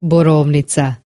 borovnica.